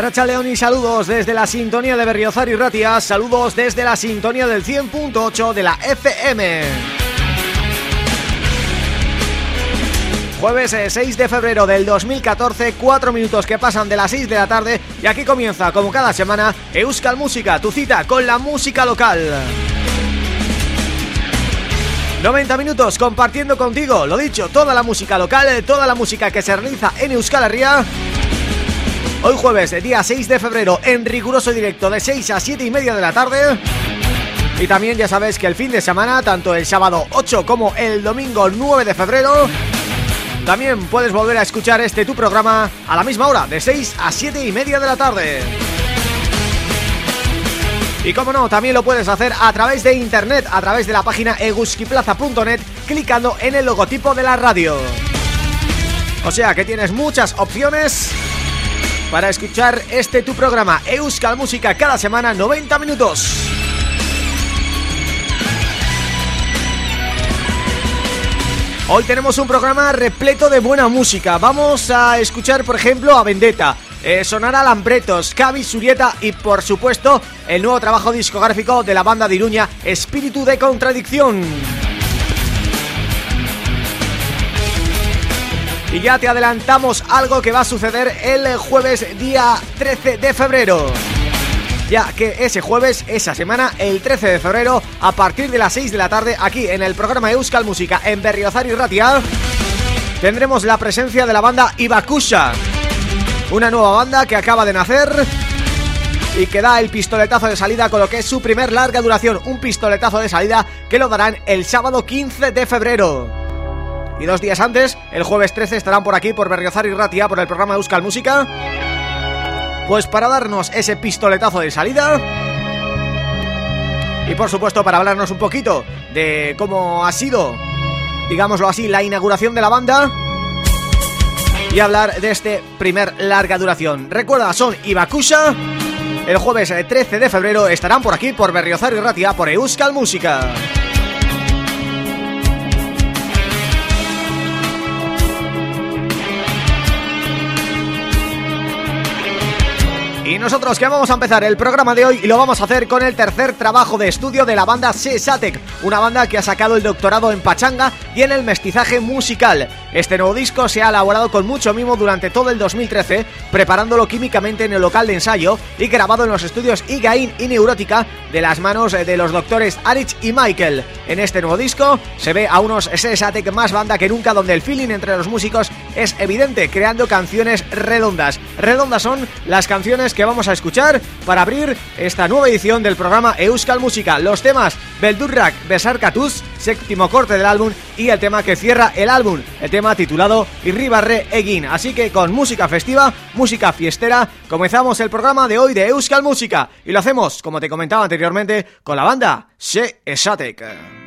A Racha León y saludos desde la sintonía de Berriozar y Ratia, saludos desde la sintonía del 100.8 de la FM. Jueves 6 eh, de febrero del 2014, 4 minutos que pasan de las 6 de la tarde y aquí comienza, como cada semana, Euskal Música, tu cita con la música local. 90 minutos compartiendo contigo, lo dicho, toda la música local, toda la música que se realiza en Euskal Herria Hoy jueves, día 6 de febrero, en riguroso directo de 6 a 7 y media de la tarde. Y también ya sabes que el fin de semana, tanto el sábado 8 como el domingo 9 de febrero También puedes volver a escuchar este tu programa a la misma hora, de 6 a 7 y media de la tarde. Y como no, también lo puedes hacer a través de internet, a través de la página eguskiplaza.net, clicando en el logotipo de la radio. O sea que tienes muchas opciones para escuchar este tu programa Euskal Música cada semana 90 minutos. Hoy tenemos un programa repleto de buena música. Vamos a escuchar, por ejemplo, a Vendetta. Eh, Sonará Lambretos, Cavi Surieta y, por supuesto, el nuevo trabajo discográfico de la banda de Iruña Espíritu de Contradicción Y ya te adelantamos algo que va a suceder el jueves día 13 de febrero. Ya que ese jueves, esa semana, el 13 de febrero, a partir de las 6 de la tarde, aquí en el programa Euskal Música en Berriozar y Ratia, tendremos la presencia de la banda Ibakusha, una nueva banda que acaba de nacer y que da el pistoletazo de salida con lo que es su primer larga duración, un pistoletazo de salida que lo darán el sábado 15 de febrero. Y dos días antes, el jueves 13, estarán por aquí, por Berriozar y Ratia, por el programa Euskal Música pues para darnos ese pistoletazo de salida y por supuesto para hablarnos un poquito de cómo ha sido, digámoslo así, la inauguración de la banda y hablar de este primer larga duración. Recuerda, son Ibakusha, el jueves 13 de febrero estarán por aquí, por Berriozar y Ratia, por Euskal Música. Nosotros que vamos a empezar el programa de hoy y lo vamos a hacer con el tercer trabajo de estudio de la banda Sesatec, una banda que ha sacado el doctorado en pachanga y en el mestizaje musical. Este nuevo disco se ha elaborado con mucho mimo durante todo el 2013, preparándolo químicamente en el local de ensayo y grabado en los estudios Igain y Neurótica de las manos de los doctores Arich y Michael. En este nuevo disco se ve a unos Sesatec más banda que nunca donde el feeling entre los músicos es evidente, creando canciones redondas. Redondas son las canciones que vamos a escuchar para abrir esta nueva edición del programa Euskal Música. Los temas Beldurrak Besar Katuz, séptimo corte del álbum y el tema que cierra el álbum, el tema titulado Irribarre Egin. Así que con música festiva, música fiestera, comenzamos el programa de hoy de Euskal Música y lo hacemos, como te comentaba anteriormente, con la banda Se Esatek.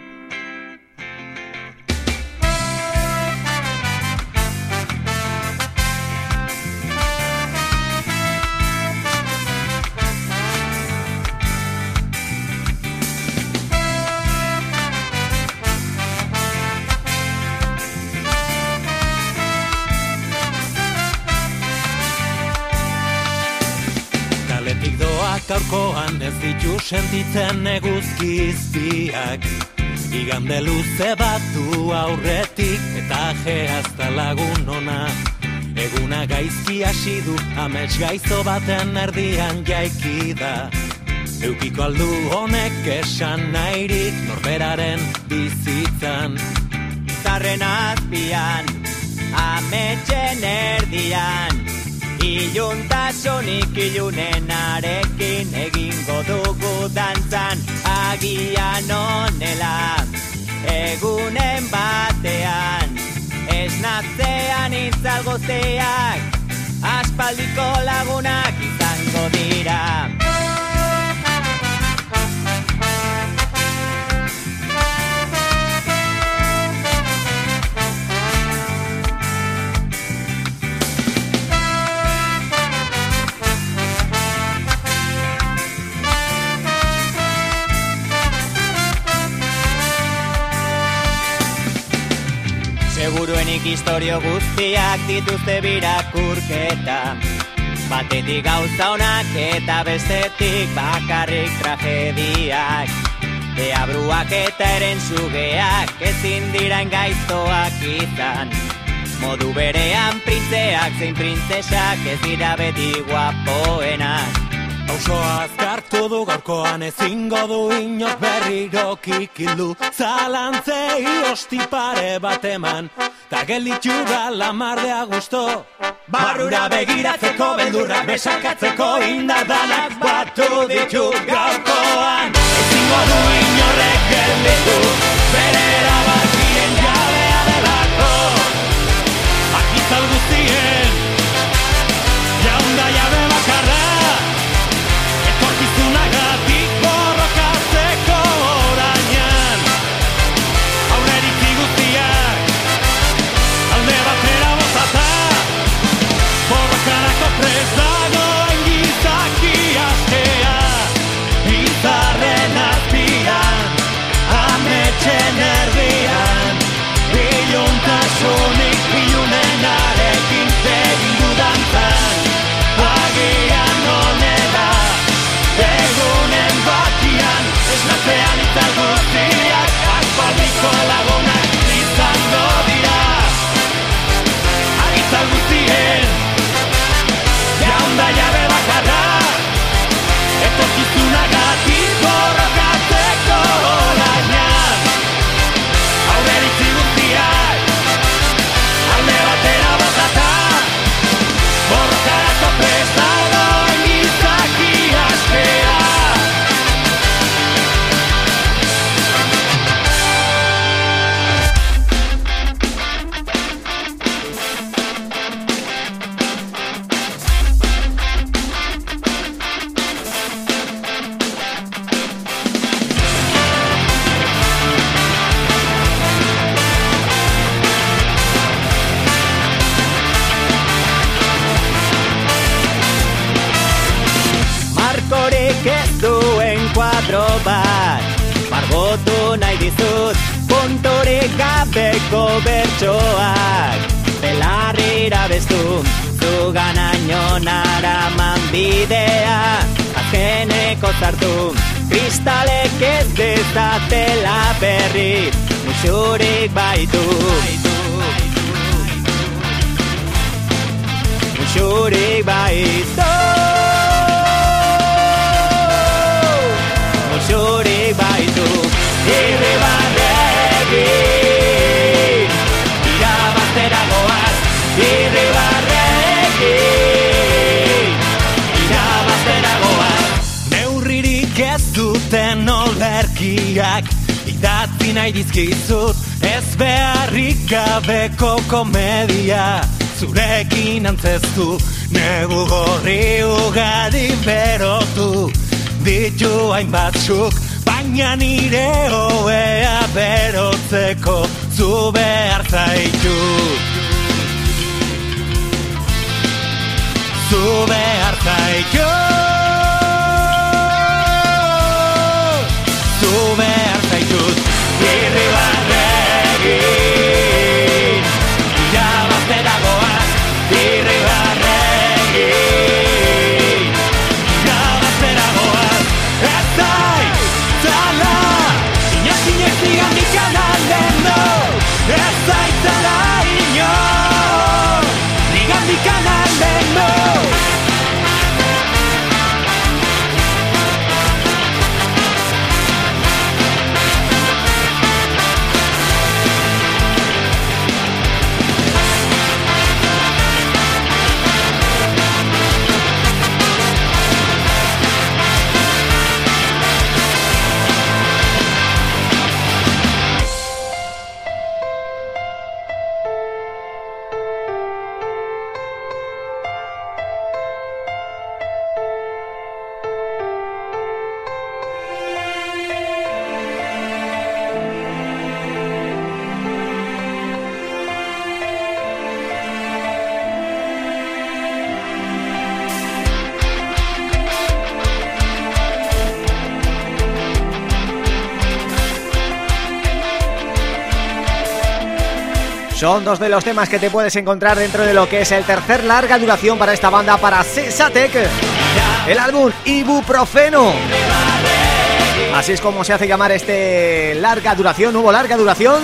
Gaurkoan ez ditu sentitzen neguzkiztiak Igande luze bat du aurretik eta jehazta lagun ona. Eguna gaizki hasi du amets gaizo baten erdian jaiki da. Eukiko aldu honek esan nahirik norberaren bizitzan. Zarren azpian, ametsen erdian Iluntasunik ilunen arekin egingo dugu dantzan Agian onela egunen batean. Esnatzean itzalgozeak aspaldiko lagunak izango dira Seguruenik historio guztiak dituzte birakurketa. Batetik gauza honak eta bestetik bakarrik tragediak. Ea bruak eta eren sugeak ezin dira engaiztoak izan. Modu berean printzeak zein printzesak ez dira beti guapoenak. Pauso azkartu du gaurkoan ezingo du inok berriro kikildu Zalantzei hosti pare bat eman Ta gelitxu da lamardea gusto Barrura begiratzeko beldurrak besakatzeko indardanak batu ditu gaurkoan. Ezingo du inorrek gelditu Zugan añonara man bidea Azkeneko zartu Kristalek ez dezatela berri. Musurik baitu. Musurik baitu Idatzi nahi dizkizut Ez beharrik gabeko komedia Zurekin antzestu Negu gorri ugari berotu. Ditu hainbatzuk Baina nire hoea berotzeko Zu behar zaitu. Zu behar zaitu. Zu behar Én mi már Son dos de los temas que te puedes encontrar dentro de lo que es el tercer larga duración para esta banda, para Cesatec El álbum Ibuprofeno. Así es como se hace llamar este larga duración, nuevo larga duración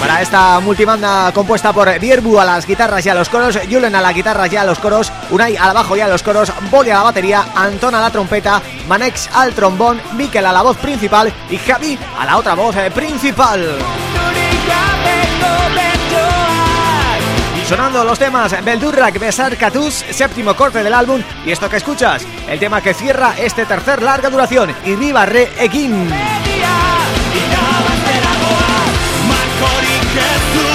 Para esta multibanda compuesta por Bierbu a las guitarras y a los coros, Julen a la guitarra y a los coros, Unai al bajo y a los coros, Boli a la batería, Antón a la trompeta, Manex al trombón, Mikel a la voz principal y Javi a la otra voz eh, principal. Sonando los temas Beldurrak, Besar Catus, séptimo corte del álbum y esto que escuchas, el tema que cierra este tercer larga duración, Irriba Re gesto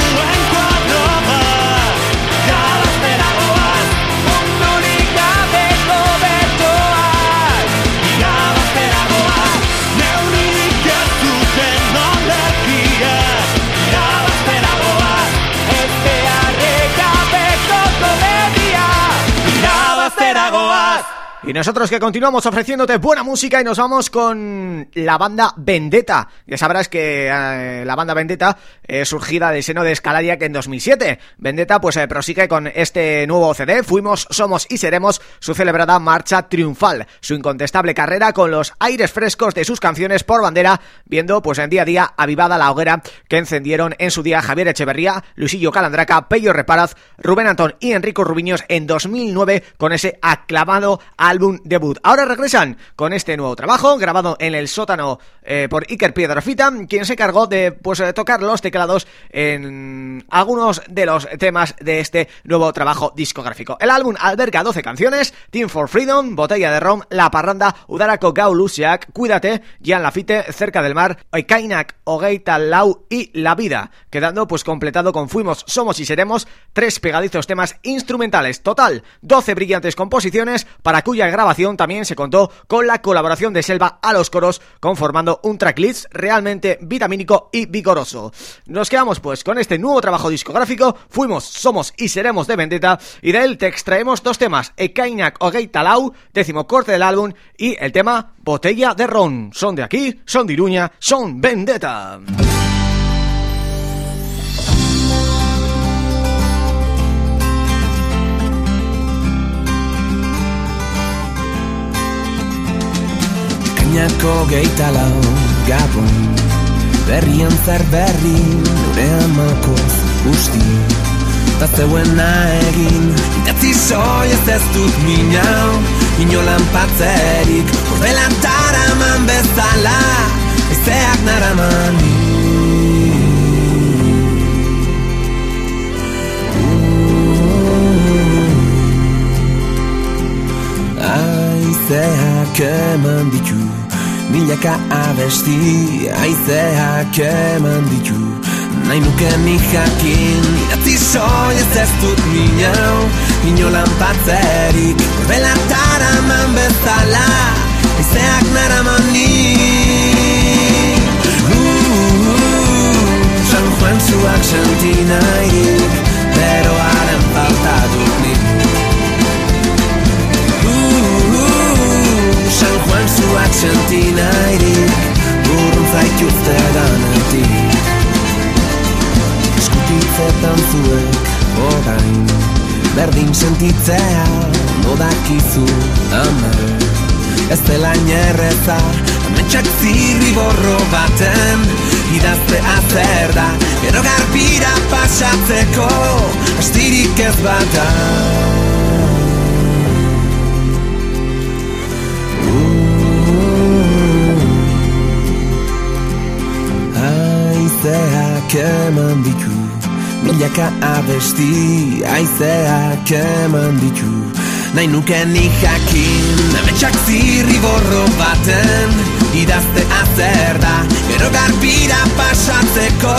Y nosotros que continuamos ofreciéndote buena música y nos vamos con la banda Vendetta. Ya sabrás que eh, la banda Vendetta es surgida del seno de Escalaria que en 2007. Vendetta pues eh, prosigue con este nuevo CD, Fuimos, Somos y Seremos, su celebrada marcha triunfal. Su incontestable carrera con los aires frescos de sus canciones por bandera, viendo pues en día a día avivada la hoguera que encendieron en su día Javier Echeverría, Luisillo Calandraca, Pello Reparaz, Rubén Antón y Enrico Rubiños en 2009 con ese aclamado álbum debut. Ahora regresan con este nuevo trabajo, grabado en el sótano eh, por Iker Piedrafita, quien se cargó de pues eh, tocar los teclados en algunos de los temas de este nuevo trabajo discográfico. El álbum alberga 12 canciones, Team for Freedom, Botella de Rom, La Parranda, Udarako Gau Lusiak, Cuídate, Gian Lafite, Cerca del Mar, Oikainak, Ogeita Lau y La Vida, quedando pues completado con Fuimos, Somos y Seremos, tres pegadizos temas instrumentales, total, 12 brillantes composiciones para cuya grabación también se contó con la colaboración de Selva a los coros, conformando un tracklist realmente vitamínico y vigoroso. Nos quedamos pues con este nuevo trabajo discográfico, Fuimos, Somos y Seremos de Vendetta, y de él te extraemos dos temas, Ekainak Ogei Talau, décimo corte del álbum, y el tema Botella de Ron. Son de aquí, son de Iruña, son Vendetta. Espainiako geita lau gabon. Berrian zer berri nure amakoz usti Ta zeuena egin Itatzi soi ez ez dut minau. Inolan patzerik Ordelan taraman bezala Ezeak naraman Aizeak eman ditu Milaka abesti aizeak eman ditu. Nahi nuke ni jakin Idatzi soi ez ez dut minau Inolan patzerik Belatara man bezala Aizeak naraman ni. Uh, San Juan zuak sentinairik Beroaren falta dut nik Juan zuak sentina irik Burrun zaituzte danetik Eskutitzetan zuek orain Berdin sentitzea modakizu ama Ez dela inerreza Ametxak zirri borro baten Idazte azer da Gero garbira pasatzeko Astirik ez bata Aizeak eman ditu Milaka abesti Aizeak eman ditu. Nahi nuke ni jakin Ametxak zirri borro baten Idazte azer da Gero garbira pasatzeko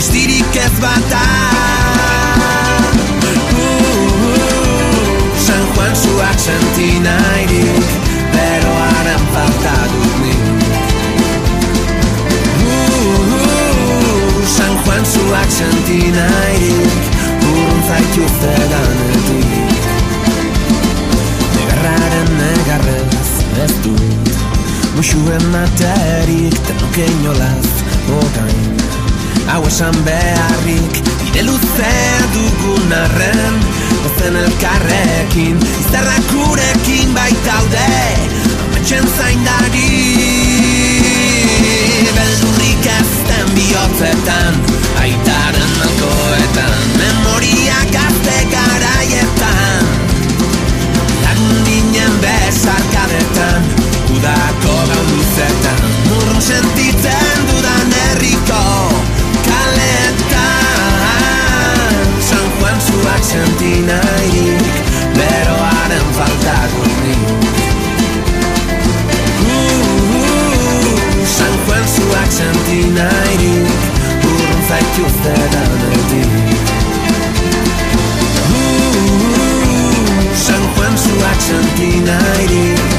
Estirik ez bata. Uh, uh, San Juan zuak sentinairik Pero haren falta dut Juan zuak sentinairik Urrun zaituzte danetik Negarraren negarrez ez dut Muxuen materik Tenoke inolaz orain Hau esan beharrik Bide luzea dugun arren. Ozen elkarrekin Izarrak urekin baitaude Ametxen zaindari Beldurrik azten bihotzetan Aitaren malkoetan Memoria gazte garaietan. Lagun ginen bezarkadetan Udako gau luzetan Murrun sentitzen dudan herriko Kaletan. San Juan zuak sentinairik Beroaren falta sentinairik Urrun zaituzte danetik San Juan zuak sentinairik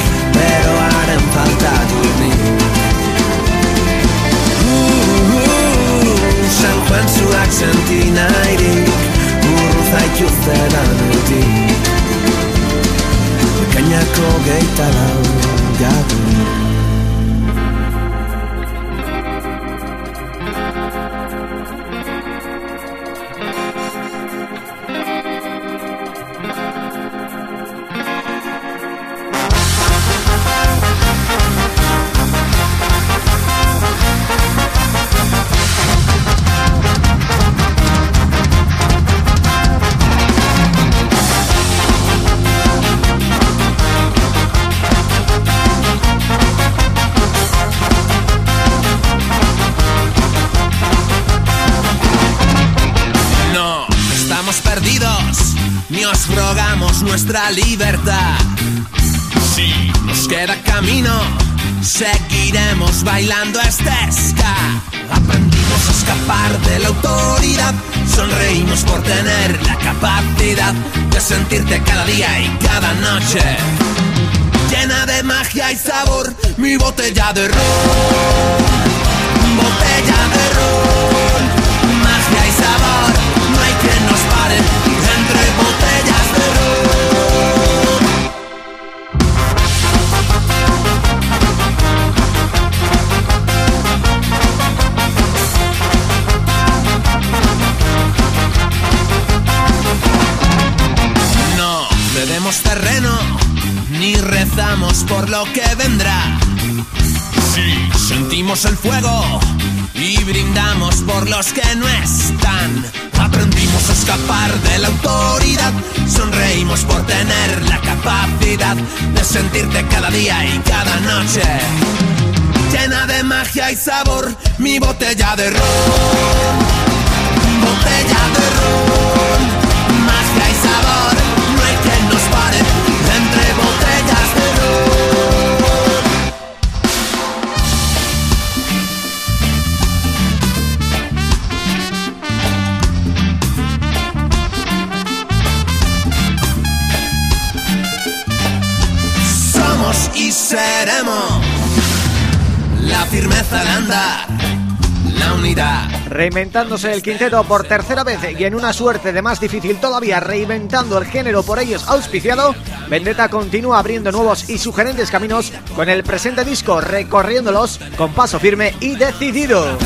Reinventándose el quinteto por tercera vez y en una suerte de más difícil todavía reinventando el género por ellos auspiciado, Vendetta continúa abriendo nuevos y sugerentes caminos con el presente disco recorriéndolos con paso firme y decidido.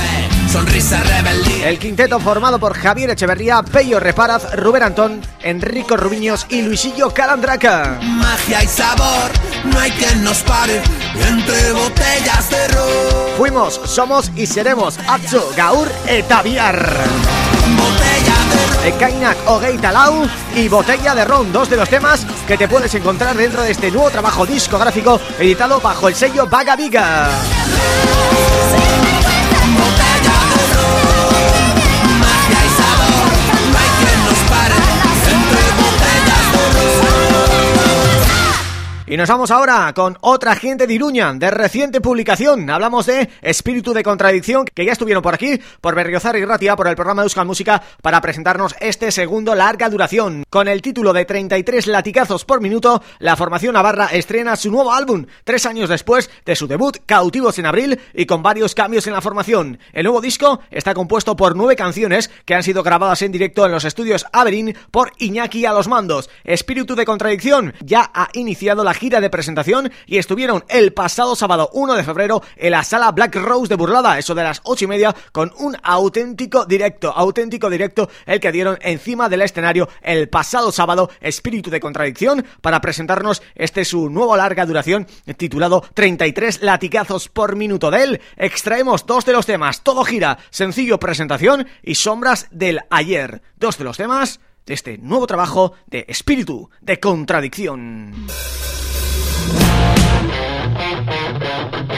Sonrisa rebeldía. El quinteto formado por Javier Echeverría, Pello Reparaz, Rubén Antón, Enrico Rubiños y Luisillo Calandraca. Magia y sabor, no hay quien nos pare entre botellas de ron. Fuimos, somos y seremos Atzo, Gaur eta Biar. Botella de ron. Ekainak Ogei Talau y Botella de Ron, dos de los temas que te puedes encontrar dentro de este nuevo trabajo discográfico editado bajo el sello Vaga Viga. Y nos vamos ahora con otra gente de Iruña, de reciente publicación. Hablamos de Espíritu de Contradicción, que ya estuvieron por aquí, por Berriozar y Ratia, por el programa de Euskal Música, para presentarnos este segundo larga duración. Con el título de 33 latigazos por minuto, la formación navarra estrena su nuevo álbum, tres años después de su debut, Cautivos en Abril, y con varios cambios en la formación. El nuevo disco está compuesto por nueve canciones que han sido grabadas en directo en los estudios Averín por Iñaki a los mandos. Espíritu de Contradicción ya ha iniciado la gira de presentación y estuvieron el pasado sábado 1 de febrero en la sala Black Rose de Burlada, eso de las ocho y media, con un auténtico directo, auténtico directo el que dieron encima del escenario el pasado sábado, Espíritu de Contradicción, para presentarnos este su nuevo larga duración titulado 33 latigazos por minuto de él. Extraemos dos de los temas, Todo gira, sencillo presentación y Sombras del ayer. Dos de los temas de este nuevo trabajo de Espíritu de Contradicción. Thank you.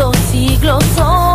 cuántos siglos son.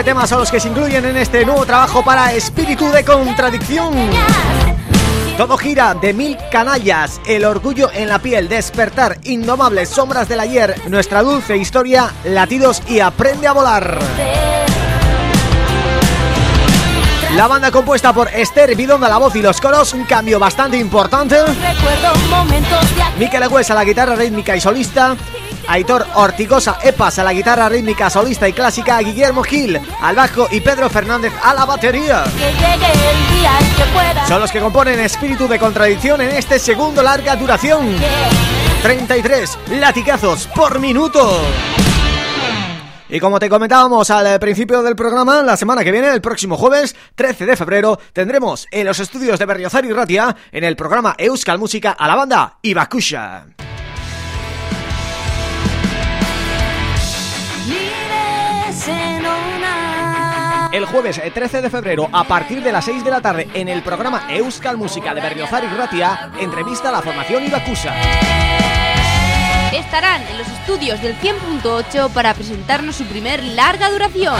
Nueve temas son los que se incluyen en este nuevo trabajo para Espíritu de Contradicción. Todo gira de mil canallas, el orgullo en la piel, despertar, indomables sombras del ayer, nuestra dulce historia, latidos y aprende a volar. La banda compuesta por Esther Bidonda la voz y los coros, un cambio bastante importante. Miquel Agües a la guitarra rítmica y solista, Aitor Ortigosa Epas a la guitarra rítmica, solista y clásica, Guillermo Gil al bajo y Pedro Fernández a la batería. Son los que componen Espíritu de Contradicción en este segundo larga duración. 33 latigazos por minuto. Y como te comentábamos al principio del programa, la semana que viene, el próximo jueves, 13 de febrero, tendremos en los estudios de Berriozar y Ratia, en el programa Euskal Música, a la banda Ibakusha. El jueves 13 de febrero, a partir de las 6 de la tarde, en el programa Euskal Música de Berriozar y entrevista a la formación Ibakusha estarán en los estudios del 100.8 para presentarnos su primer larga duración.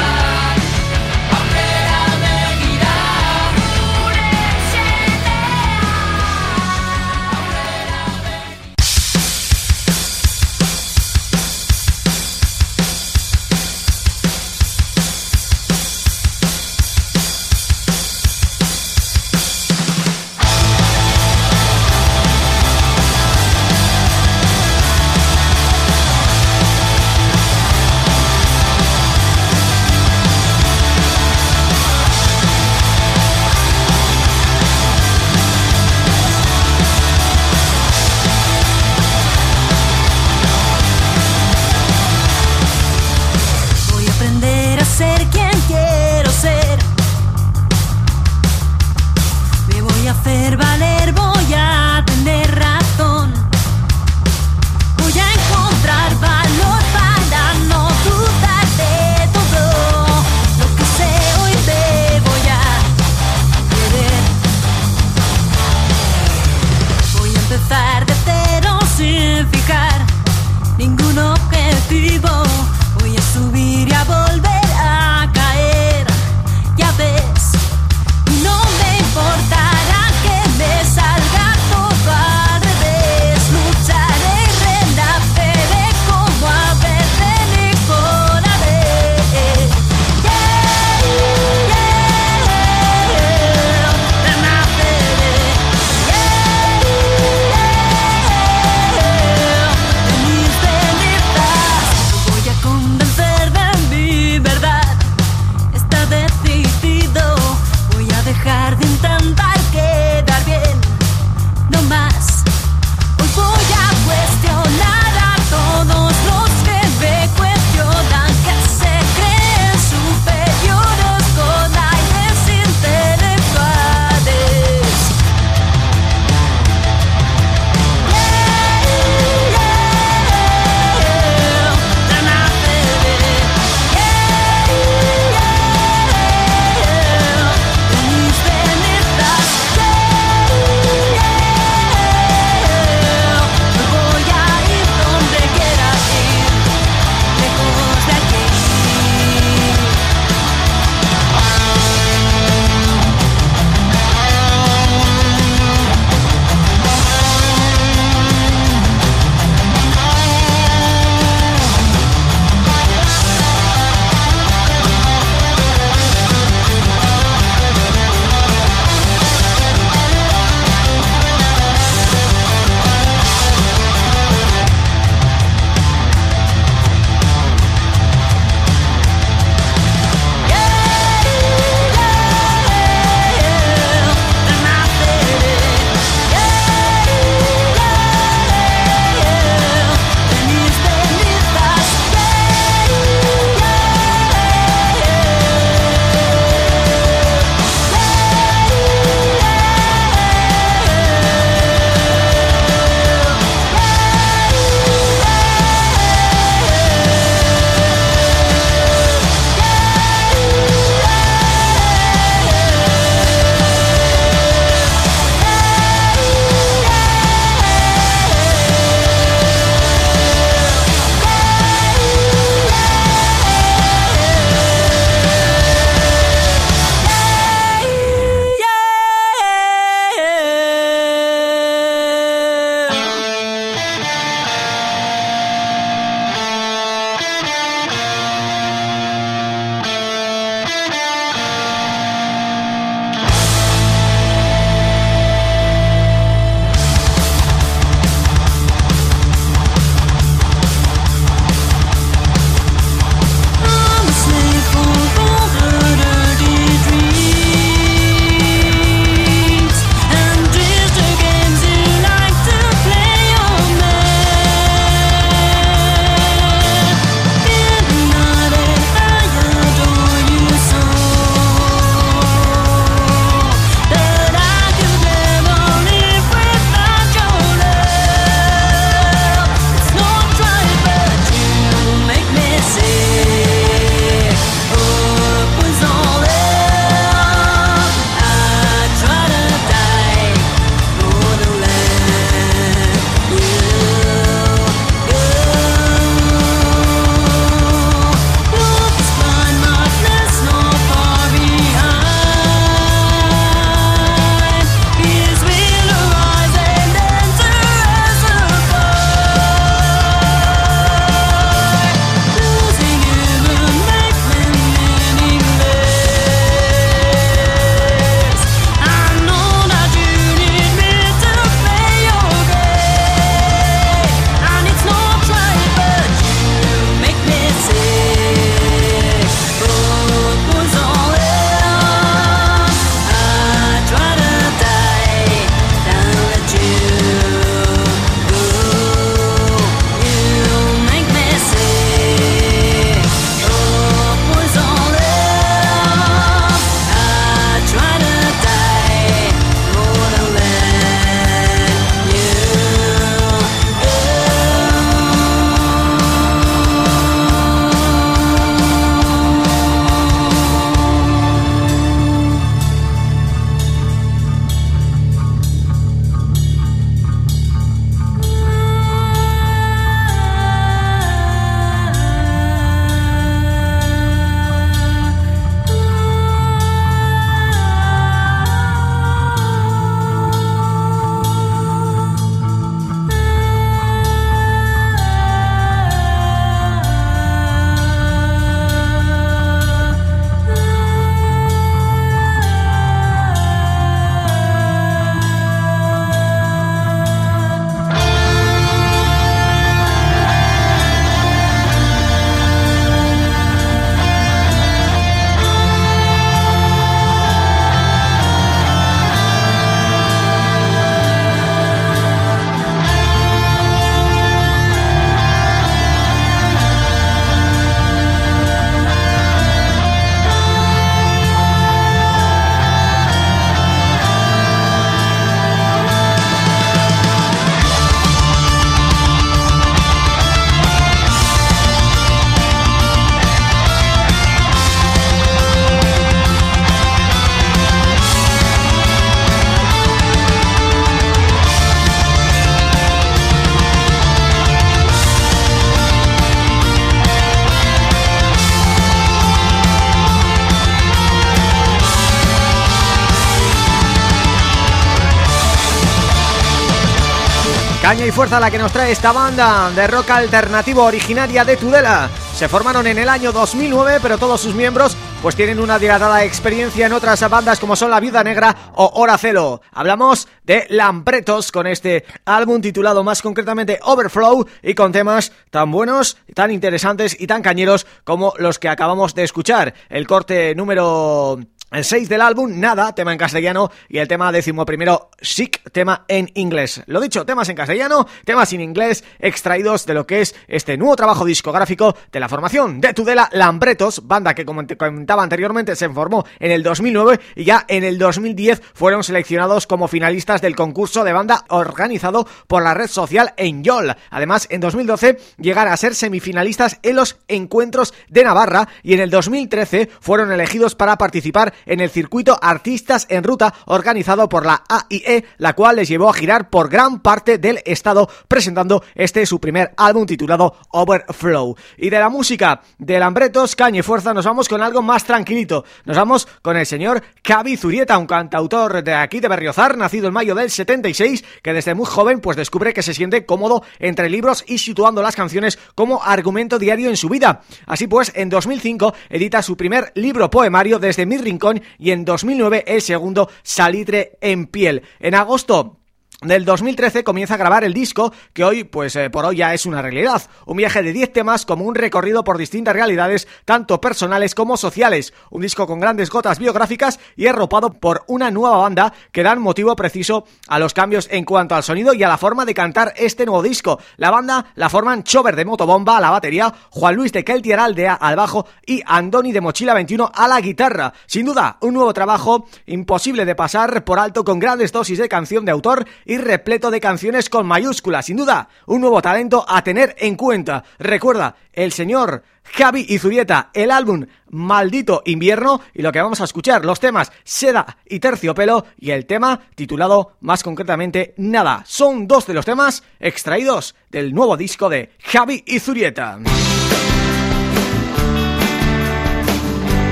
Y fuerza la que nos trae esta banda de rock alternativo originaria de Tudela. Se formaron en el año 2009, pero todos sus miembros pues tienen una dilatada experiencia en otras bandas como son La Vida Negra o Horacelo. Hablamos de Lampretos con este álbum titulado más concretamente Overflow y con temas tan buenos, tan interesantes y tan cañeros como los que acabamos de escuchar. El corte número el 6 del álbum, Nada, tema en castellano y el tema décimo primero, Sick, tema en inglés. Lo dicho, temas en castellano, temas en inglés, extraídos de lo que es este nuevo trabajo discográfico de la formación de Tudela Lambretos, banda que como te comentaba anteriormente se formó en el 2009 y ya en el 2010 fueron seleccionados como finalistas del concurso de banda organizado por la red social Enyol. Además, en 2012 llegaron a ser semifinalistas en los encuentros de Navarra y en el 2013 fueron elegidos para participar en el circuito Artistas en Ruta organizado por la AIE, la cual les llevó a girar por gran parte del estado presentando este su primer álbum titulado Overflow. Y de la música de Lambretos, Caña Fuerza nos vamos con algo más tranquilito. Nos vamos con el señor Cavi Zurieta, un cantautor de aquí de Berriozar, nacido en mayo del 76, que desde muy joven pues descubre que se siente cómodo entre libros y situando las canciones como argumento diario en su vida. Así pues, en 2005 edita su primer libro poemario desde mi rincón y en 2009 el segundo Salitre en piel. En agosto del 2013 comienza a grabar el disco que hoy, pues eh, por hoy ya es una realidad. Un viaje de 10 temas como un recorrido por distintas realidades, tanto personales como sociales. Un disco con grandes gotas biográficas y arropado por una nueva banda que dan motivo preciso a los cambios en cuanto al sonido y a la forma de cantar este nuevo disco. La banda la forman Chover de Motobomba a la batería, Juan Luis de Keltier Aldea al bajo y Andoni de Mochila 21 a la guitarra. Sin duda, un nuevo trabajo imposible de pasar por alto con grandes dosis de canción de autor repleto de canciones con mayúsculas. Sin duda, un nuevo talento a tener en cuenta. Recuerda, el señor Javi Izubieta, el álbum Maldito Invierno y lo que vamos a escuchar, los temas Seda y Terciopelo y el tema titulado más concretamente Nada. Son dos de los temas extraídos del nuevo disco de Javi Izurieta.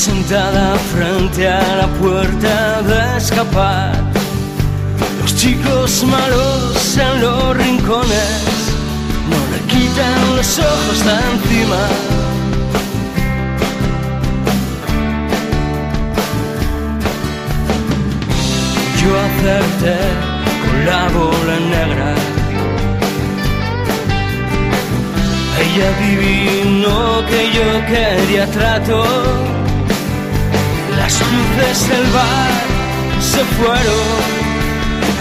Sentada frente a la puerta de escapar. Los chicos malos en los rincones no le quitan los ojos de encima. Yo acerté con la bola negra Ella divino que yo quería trato. Las luces del bar se fueron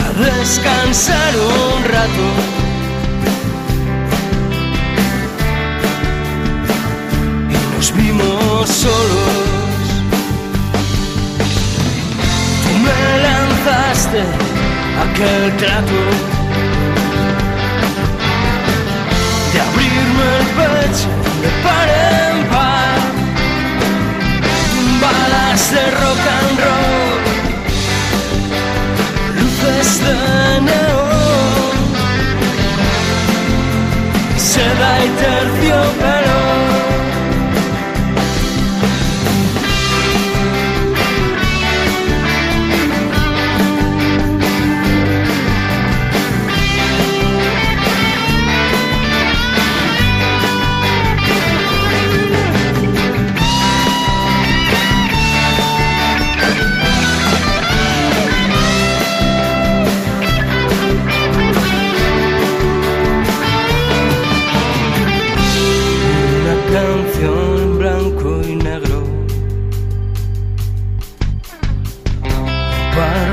a descansar un rato. Y nos vimos solos. Tú me lanzaste aquel trato de abrirme el pecho de par Balas de rock and roll, luces de neón, seda y terciopelo.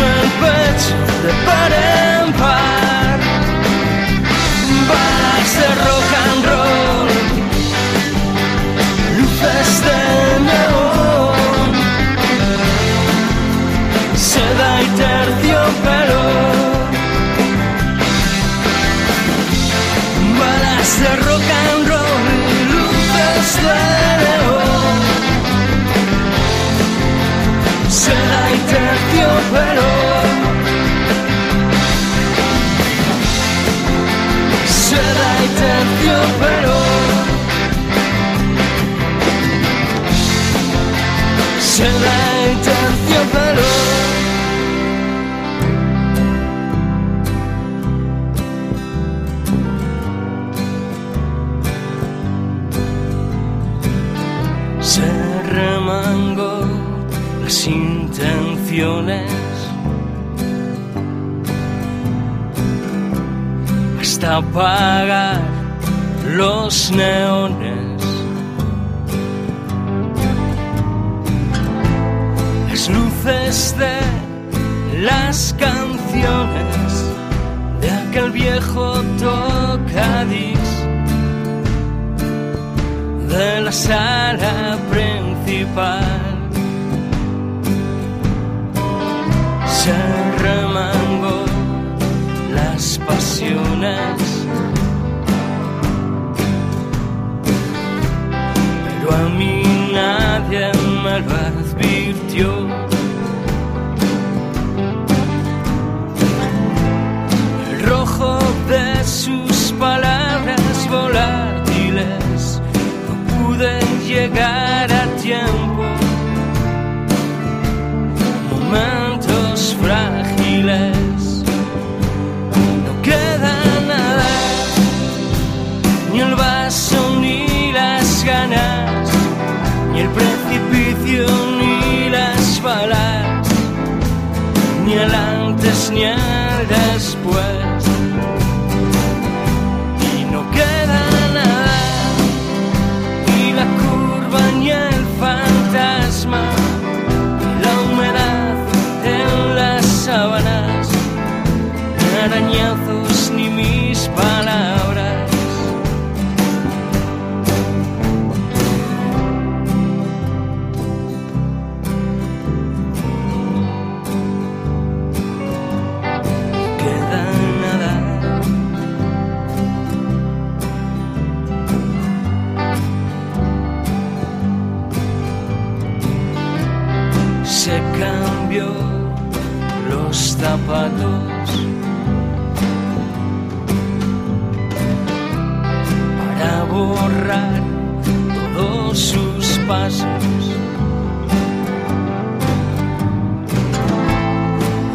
el peig de per en par. Balas de rock and roll, luces de neón, seda y terciopelo. Balas de rock and roll, luces de será y terciopelo. Será y terciopelo. Será y. hasta apagar los neones. Las luces de las canciones de aquel viejo tocadís de la sala principal. Se remango las pasiones. Pero a mí nadie me lo advirtió. El rojo de sus palabras volátiles no pude llegar a tiempo. frágiles. El antes ni el después.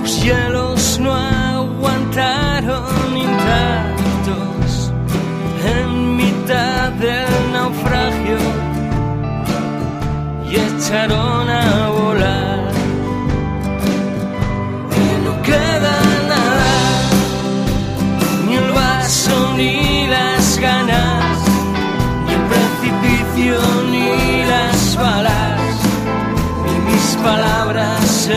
Los hielos no aguantaron intactos en mitad del naufragio y echaron a palabras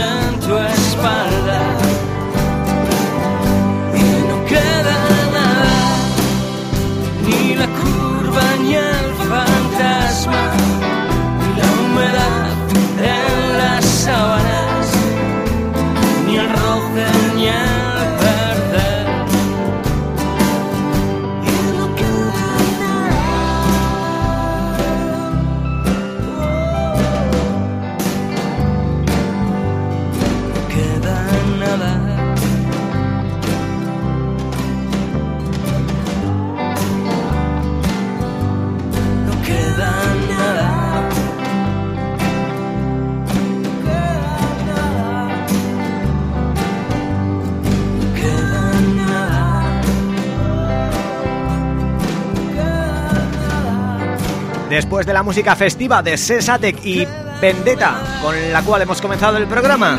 después de la música festiva de Sesatec y Vendetta, con la cual hemos comenzado el programa.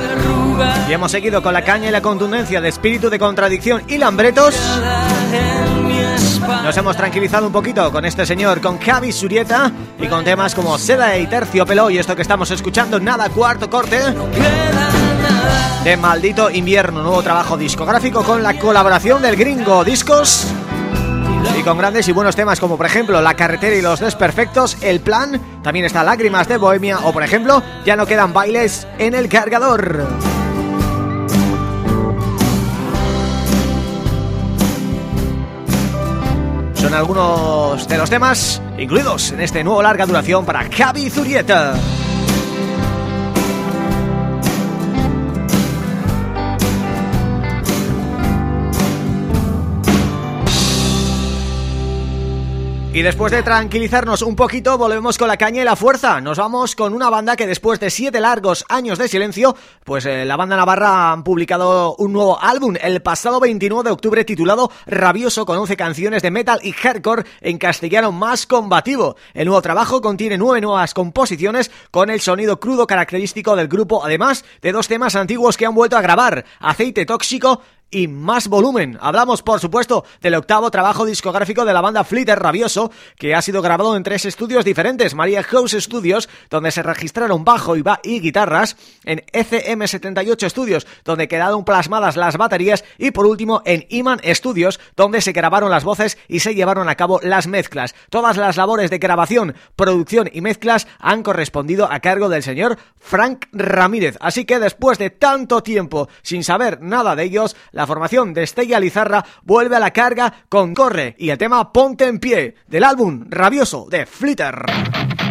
Y hemos seguido con la caña y la contundencia de Espíritu de Contradicción y Lambretos. Nos hemos tranquilizado un poquito con este señor, con Javi Surieta y con temas como Seda y Terciopelo y esto que estamos escuchando, Nada Cuarto Corte de Maldito Invierno, nuevo trabajo discográfico con la colaboración del Gringo Discos y con grandes y buenos temas como por ejemplo La carretera y los desperfectos, El plan, también está Lágrimas de Bohemia o por ejemplo Ya no quedan bailes en el cargador. Son algunos de los temas incluidos en este nuevo larga duración para Javi Zurieta. Y después de tranquilizarnos un poquito, volvemos con la caña y la fuerza. Nos vamos con una banda que después de siete largos años de silencio, pues eh, la banda navarra han publicado un nuevo álbum el pasado 29 de octubre titulado Rabioso con 11 canciones de metal y hardcore en castellano más combativo. El nuevo trabajo contiene nueve nuevas composiciones con el sonido crudo característico del grupo, además de dos temas antiguos que han vuelto a grabar, Aceite Tóxico y más volumen. Hablamos, por supuesto, del octavo trabajo discográfico de la banda Flitter Rabioso, que ha sido grabado en tres estudios diferentes, María House Studios, donde se registraron bajo y, y guitarras, en ECM78 Studios, donde quedaron plasmadas las baterías, y por último en Iman Studios, donde se grabaron las voces y se llevaron a cabo las mezclas. Todas las labores de grabación, producción y mezclas han correspondido a cargo del señor Frank Ramírez. Así que después de tanto tiempo sin saber nada de ellos, la formación de Estella Lizarra vuelve a la carga con Corre y el tema Ponte en Pie del álbum Rabioso de Flitter.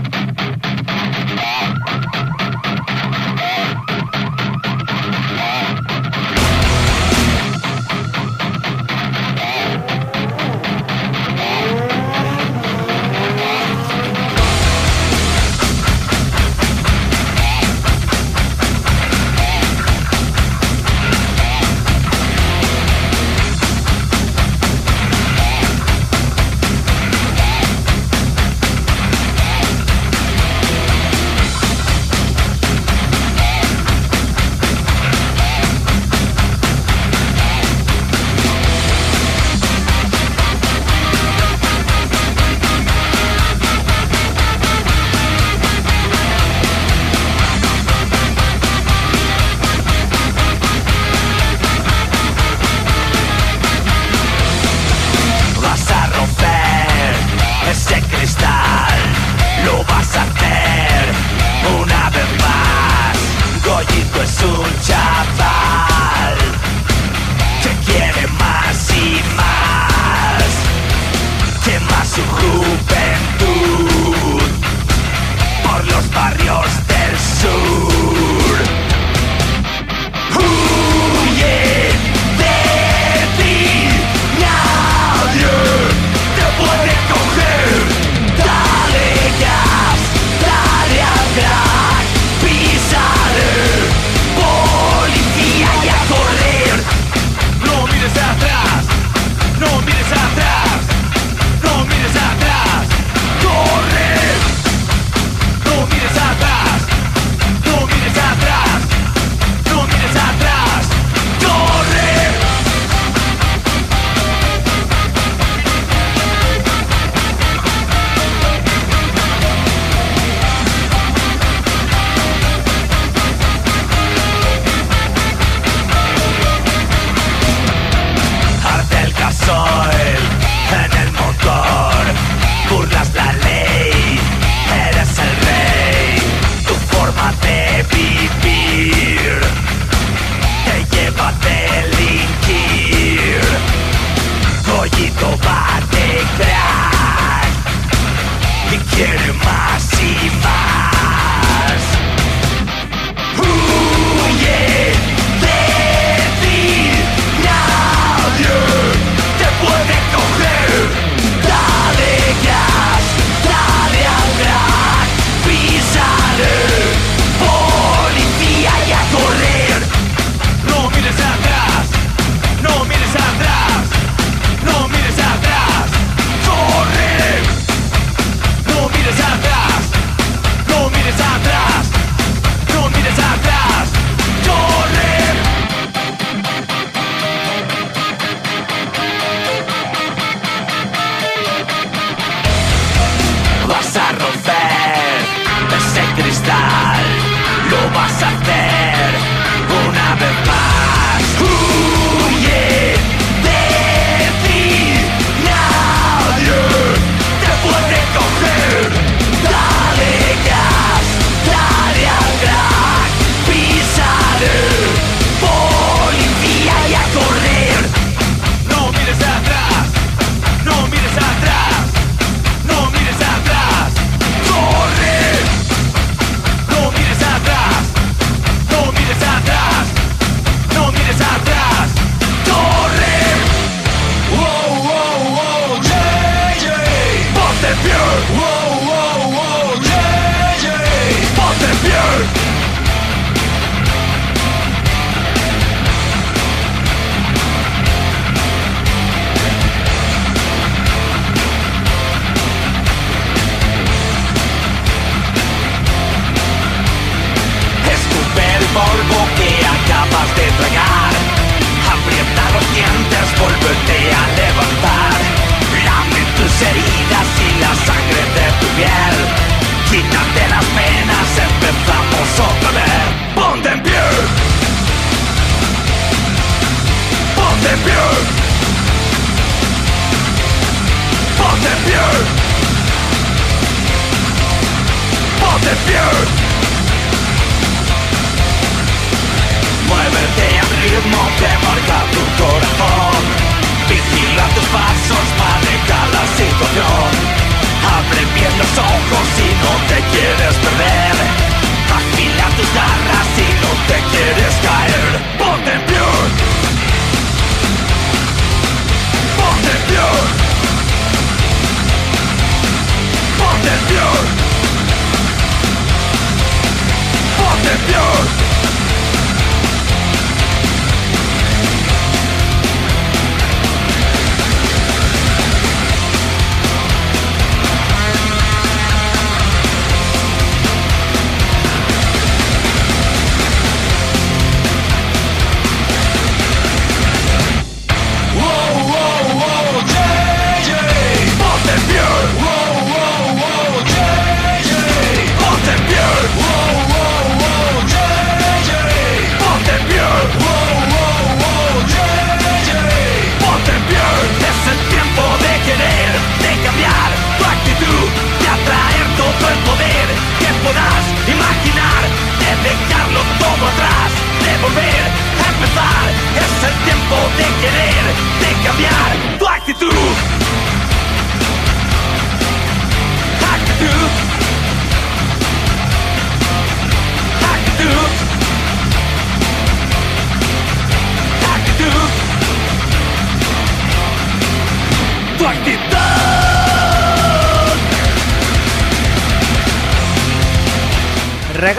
走。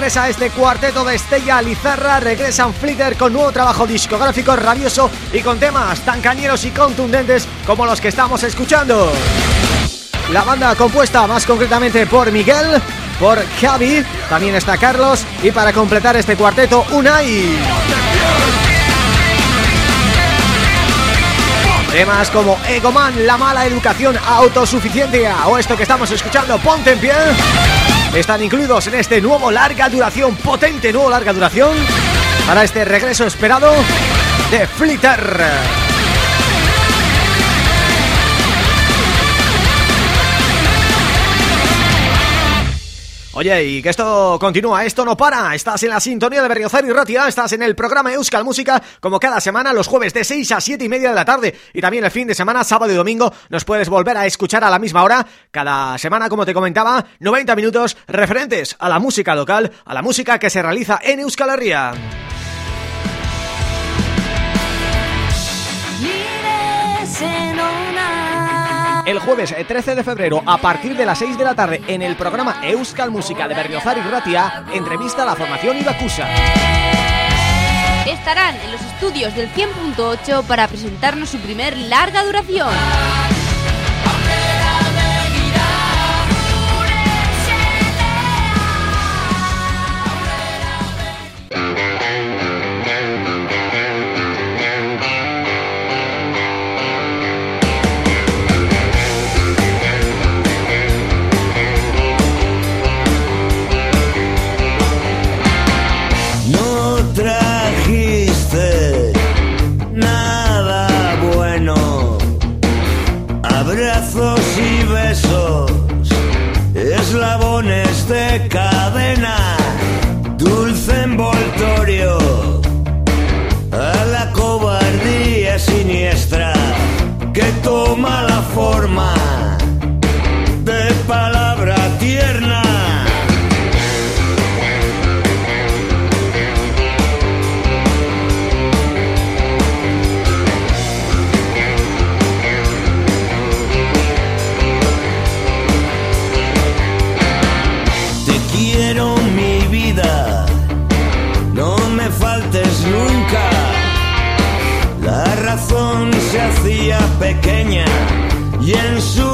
Regresa este cuarteto de Estella Lizarra, regresan Flitter con nuevo trabajo discográfico rabioso y con temas tan cañeros y contundentes como los que estamos escuchando. La banda compuesta más concretamente por Miguel, por Javi, también está Carlos y para completar este cuarteto Unai. Temas como Egoman, La Mala Educación Autosuficiencia o esto que estamos escuchando, Ponte en Pie están incluidos en este nuevo larga duración, potente nuevo larga duración para este regreso esperado de Flitter. Oye, y que esto continúa, esto no para. Estás en la sintonía de Berriozar y Ratia Estás en el programa Euskal Música Como cada semana, los jueves de 6 a 7 y media de la tarde. Y también el fin de semana, sábado y domingo Nos puedes volver a escuchar a la misma hora Cada semana, como te comentaba 90 minutos referentes a la música local A la música que se realiza en Euskal Herria el jueves 13 de febrero a partir de las 6 de la tarde en el programa Euskal Música de Berriozar y Ratia, entrevista a la formación Ibacusa. Estarán en los estudios del 100.8 para presentarnos su primer larga duración. de cadena, dulce envoltorio a la cobardía siniestra que toma la forma pequeña y en su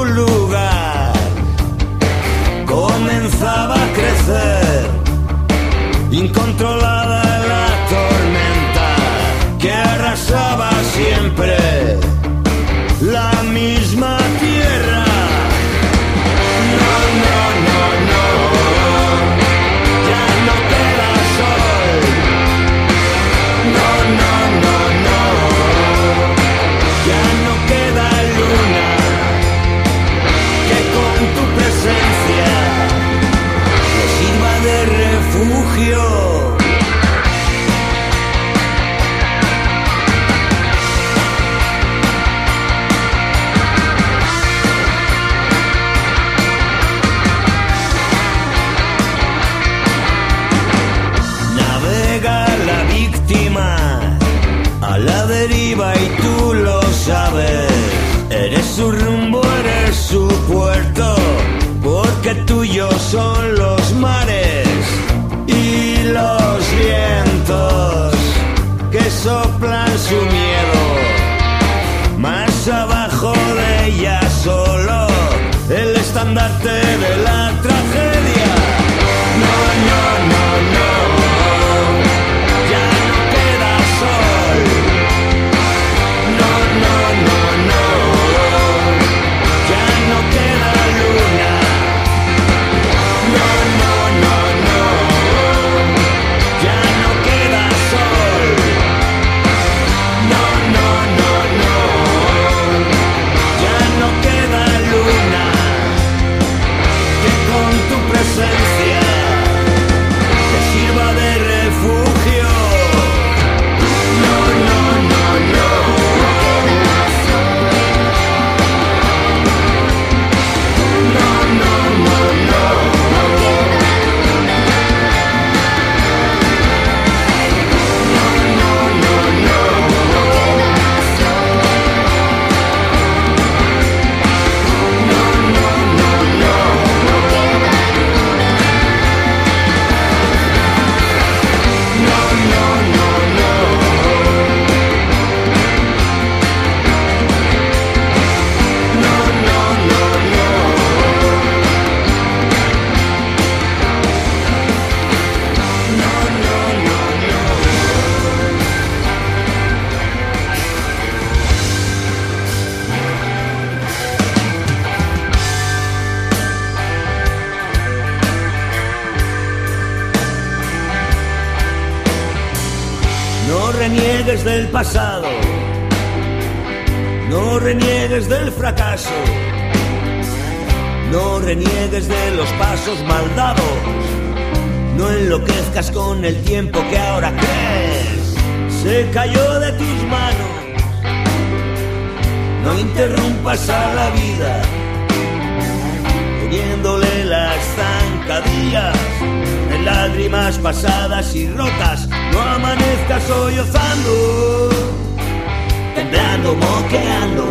y rotas, no amanezcas sollozando, temblando, moqueando,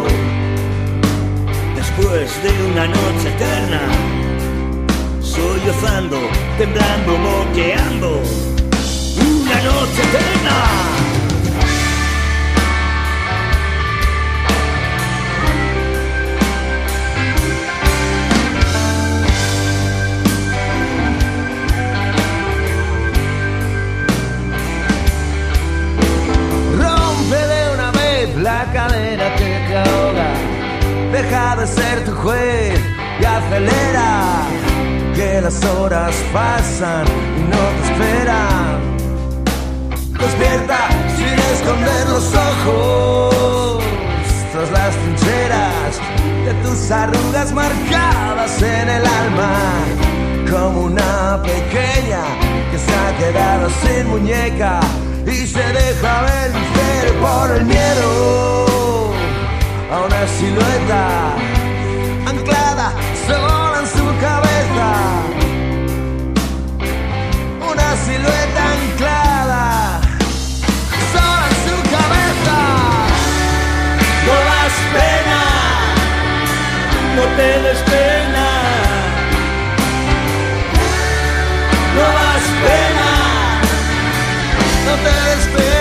después de una noche eterna, sollozando, temblando, moqueando, una noche eterna. Cadena que te ahoga. Deja de ser tu juez y acelera. Que las horas pasan y no te esperan. Despierta sin esconder los ojos tras las trincheras de tus arrugas marcadas en el alma. Como una pequeña que se ha quedado sin muñeca y se deja vencer por el miedo a una silueta anclada sola en su cabeza. Una silueta anclada sola en su cabeza. No das pena, no te des No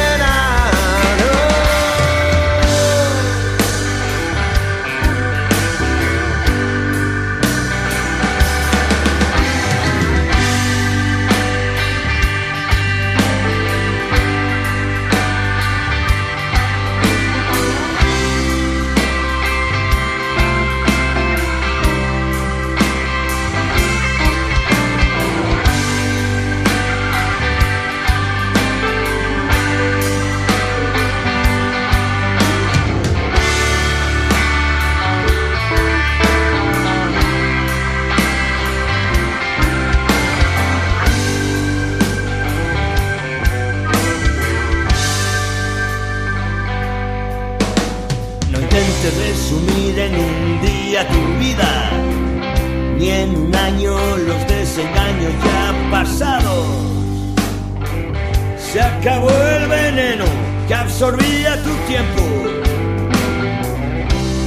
en un día tu vida, ni en un año los desengaños ya pasados. Se acabó el veneno que absorbía tu tiempo.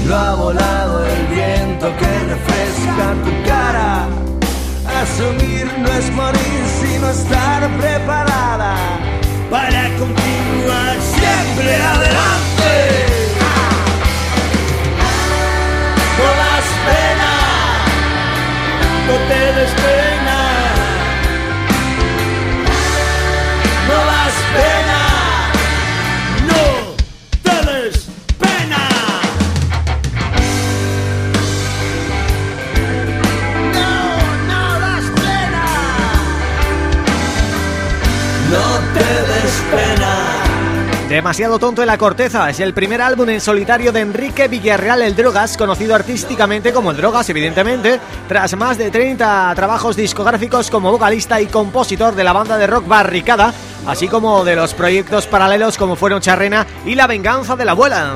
lo ha volado el viento que refresca tu cara. Asumir no es morir, sino estar preparada para continuar siempre adelante. Demasiado tonto en la corteza es el primer álbum en solitario de Enrique Villarreal El Drogas, conocido artísticamente como El Drogas, evidentemente, tras más de 30 trabajos discográficos como vocalista y compositor de la banda de rock Barricada, así como de los proyectos paralelos como fueron Charrena y La Venganza de la Abuela.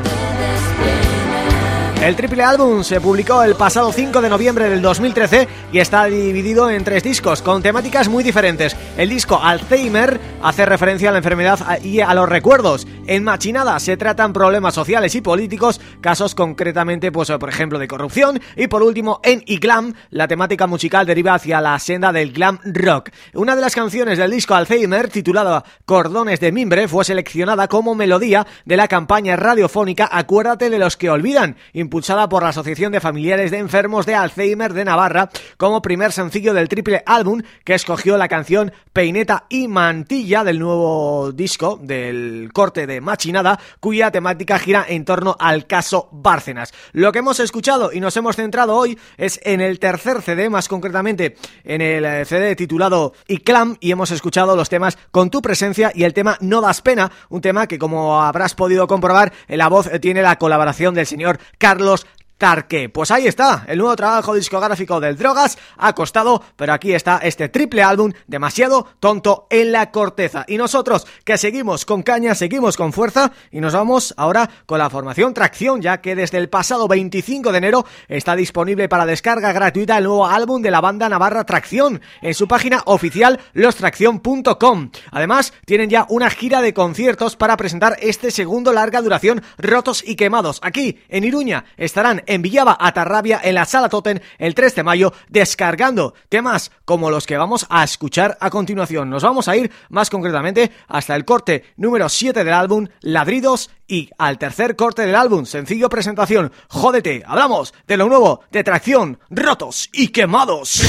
El triple álbum se publicó el pasado 5 de noviembre del 2013 y está dividido en tres discos con temáticas muy diferentes. El disco Alzheimer hace referencia a la enfermedad y a los recuerdos. En Machinada se tratan problemas sociales y políticos, casos concretamente, pues por ejemplo, de corrupción. Y por último, en Iglam, la temática musical deriva hacia la senda del glam rock. Una de las canciones del disco Alzheimer, titulada Cordones de Mimbre, fue seleccionada como melodía de la campaña radiofónica Acuérdate de los que olvidan, impulsada por la Asociación de Familiares de Enfermos de Alzheimer de Navarra, como primer sencillo del triple álbum que escogió la canción Peineta y Mantilla del nuevo disco del corte de Machinada, cuya temática gira en torno al caso Bárcenas. Lo que hemos escuchado y nos hemos centrado hoy es en el tercer CD, más concretamente en el eh, CD titulado Iclam, y hemos escuchado los temas Con tu presencia y el tema No das pena, un tema que como habrás podido comprobar, en la voz tiene la colaboración del señor Carlos Carlos Tarque. Pues ahí está, el nuevo trabajo discográfico del Drogas ha costado, pero aquí está este triple álbum demasiado tonto en la corteza. Y nosotros que seguimos con caña, seguimos con fuerza y nos vamos ahora con la formación Tracción, ya que desde el pasado 25 de enero está disponible para descarga gratuita el nuevo álbum de la banda Navarra Tracción en su página oficial lostracción.com. Además, tienen ya una gira de conciertos para presentar este segundo larga duración Rotos y Quemados. Aquí, en Iruña, estarán en Villaba Atarrabia en la Sala Toten el 3 de mayo descargando temas como los que vamos a escuchar a continuación. Nos vamos a ir más concretamente hasta el corte número 7 del álbum Ladridos y al tercer corte del álbum, sencillo presentación, Jódete, hablamos de lo nuevo de Tracción, Rotos y Quemados.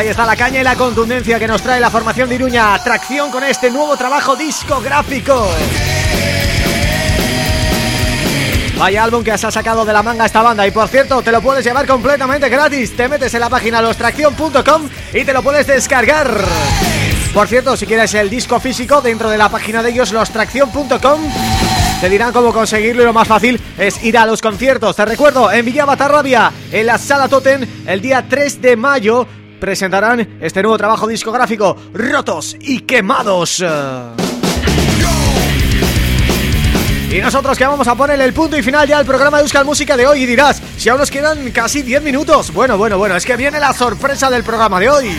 Ahí está la caña y la contundencia que nos trae la formación de Iruña. Tracción con este nuevo trabajo discográfico. Vaya álbum que se ha sacado de la manga esta banda. Y por cierto, te lo puedes llevar completamente gratis. Te metes en la página lostracción.com y te lo puedes descargar. Por cierto, si quieres el disco físico dentro de la página de ellos lostracción.com te dirán cómo conseguirlo y lo más fácil es ir a los conciertos. Te recuerdo, en Villa Batarrabia, en la Sala Toten, el día 3 de mayo presentarán este nuevo trabajo discográfico, Rotos y Quemados. Y nosotros que vamos a poner el punto y final ya al programa de Euskal Música de hoy y dirás, si aún nos quedan casi 10 minutos. Bueno, bueno, bueno, es que viene la sorpresa del programa de hoy.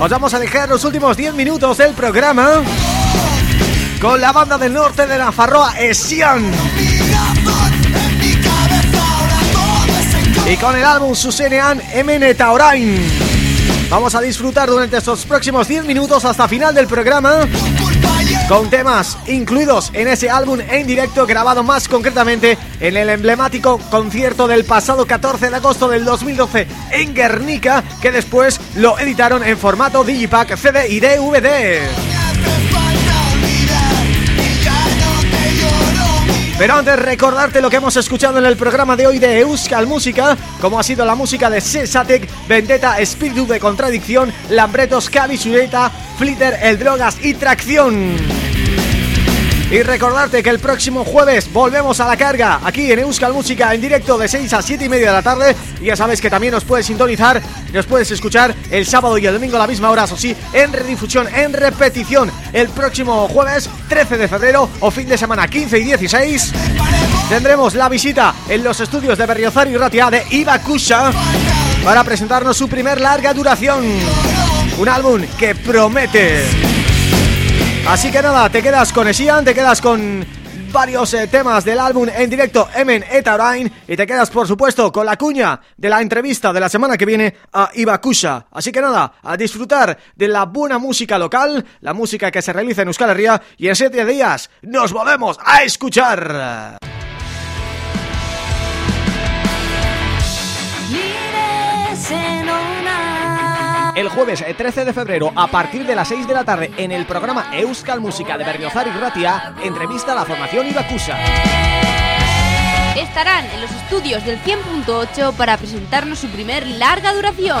Os vamos a dejar los últimos 10 minutos del programa con la banda del norte de Nafarroa, Esian. Y con el álbum Susenean MN Taurain. Vamos a disfrutar durante estos próximos 10 minutos hasta final del programa con temas incluidos en ese álbum en directo grabado más concretamente en el emblemático concierto del pasado 14 de agosto del 2012 en Guernica que después lo editaron en formato Digipack, CD y DVD. Pero antes recordarte lo que hemos escuchado en el programa de hoy de Euskal Música Como ha sido la música de Sesatec, Vendetta, Espíritu de Contradicción Lambretos, Cavi, Flitter, El Drogas y Tracción y recordarte que el próximo jueves volvemos a la carga aquí en Euskal Música en directo de 6 a 7 y media de la tarde. Y ya sabes que también nos puedes sintonizar, nos puedes escuchar el sábado y el domingo a la misma hora, eso sí, en redifusión, en repetición el próximo jueves 13 de febrero o fin de semana 15 y 16 tendremos la visita en los estudios de Berriozar y Ratia de Ibakusha para presentarnos su primer larga duración un álbum que promete Así que nada, te quedas con Esian, te quedas con varios eh, temas del álbum en directo Emen Etarain y te quedas por supuesto con la cuña de la entrevista de la semana que viene a Ibakusha. Así que nada, a disfrutar de la buena música local, la música que se realiza en Euskal Herria y en siete días nos volvemos a escuchar. El jueves 13 de febrero a partir de las 6 de la tarde en el programa Euskal Música de Berriozar y Ratia, entrevista a la formación Ibacusa. Estarán en los estudios del 100.8 para presentarnos su primer larga duración.